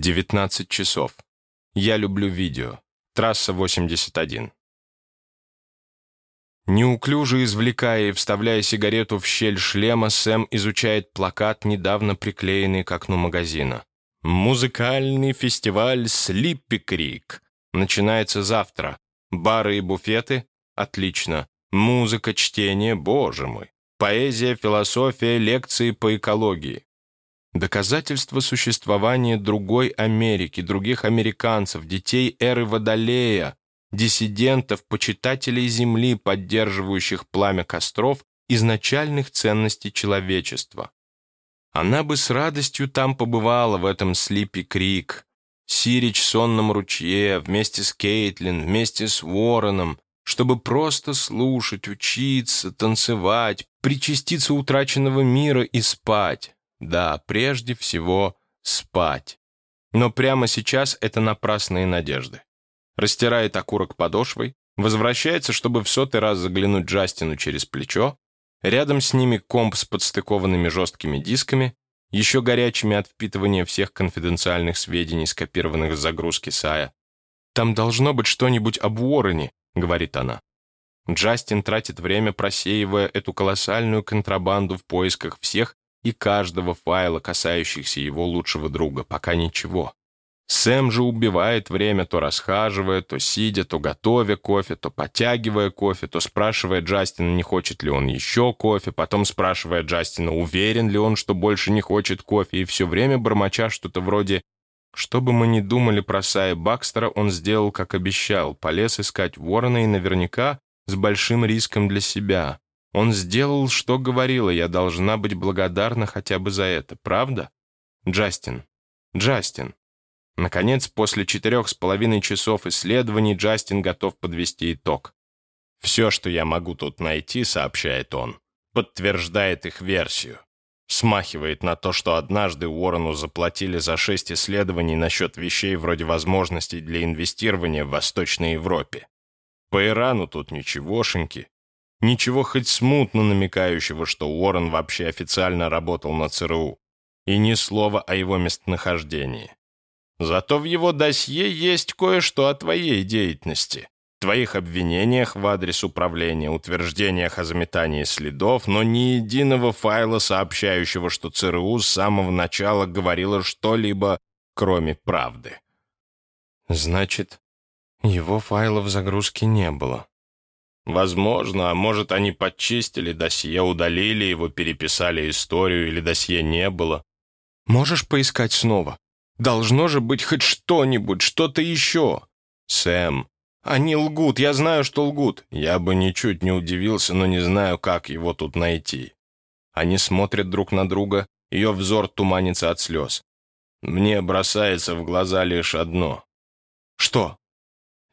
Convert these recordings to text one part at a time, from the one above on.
19 часов. Я люблю видео. Трасса 81. Неуклюже извлекая и вставляя сигарету в щель шлема, Сэм изучает плакат, недавно приклеенный к окну магазина. «Музыкальный фестиваль Слиппи Крик. Начинается завтра. Бары и буфеты? Отлично. Музыка, чтение, боже мой. Поэзия, философия, лекции по экологии. Доказательство существования другой Америки, других американцев, детей эры Водолея, диссидентов, почитателей Земли, поддерживающих пламя костров, изначальных ценностей человечества. Она бы с радостью там побывала, в этом Слипи Крик, Сирич сонном ручье, вместе с Кейтлин, вместе с Уорреном, чтобы просто слушать, учиться, танцевать, причаститься утраченного мира и спать. Да, прежде всего спать. Но прямо сейчас это напрасные надежды. Растирает окурок подошвой, возвращается, чтобы в сотый раз заглянуть Джастину через плечо, рядом с ними комп с подстыкованными жесткими дисками, еще горячими от впитывания всех конфиденциальных сведений, скопированных с загрузки Сая. «Там должно быть что-нибудь об Уоррене», — говорит она. Джастин тратит время, просеивая эту колоссальную контрабанду в поисках всех и каждого файла, касающихся его лучшего друга, пока ничего. Сэм же убивает время, то расхаживая, то сидя, то готовя кофе, то подтягивая кофе, то спрашивая Джастина, не хочет ли он еще кофе, потом спрашивая Джастина, уверен ли он, что больше не хочет кофе, и все время бормоча что-то вроде «Что бы мы ни думали про Сая Бакстера, он сделал, как обещал, полез искать Ворона и наверняка с большим риском для себя. Он сделал, что говорила, я должна быть благодарна хотя бы за это, правда? Джастин. Джастин. Наконец, после четырех с половиной часов исследований, Джастин готов подвести итог. «Все, что я могу тут найти», — сообщает он, подтверждает их версию. Смахивает на то, что однажды Уоррену заплатили за шесть исследований насчет вещей вроде возможностей для инвестирования в Восточной Европе. По Ирану тут ничегошеньки, Ничего хоть смутно намекающего, что Уоррен вообще официально работал на ЦРУ. И ни слова о его местонахождении. Зато в его досье есть кое-что о твоей деятельности, твоих обвинениях в адрес управления, утверждениях о заметании следов, но ни единого файла, сообщающего, что ЦРУ с самого начала говорило что-либо, кроме правды. Значит, его файлов загрузки не было. Возможно, а может, они подчистили досье, удалили его, переписали историю, или досье не было. Можешь поискать снова? Должно же быть хоть что-нибудь, что-то еще. Сэм, они лгут, я знаю, что лгут. Я бы ничуть не удивился, но не знаю, как его тут найти. Они смотрят друг на друга, ее взор туманится от слез. Мне бросается в глаза лишь одно. Что?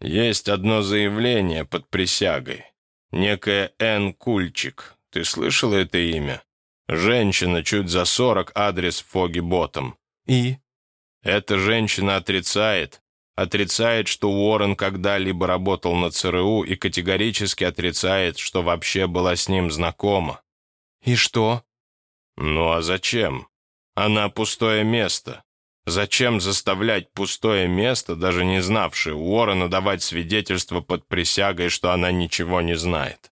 Есть одно заявление под присягой. Некая Н. Кульчик. Ты слышала это имя? Женщина чуть за сорок, адрес Фоги Ботом. И? Эта женщина отрицает, отрицает, что Уоррен когда-либо работал на ЦРУ и категорически отрицает, что вообще была с ним знакома. И что? Ну а зачем? Она пустое место. Зачем заставлять пустое место, даже не знавшее Уоррена, давать свидетельство под присягой, что она ничего не знает?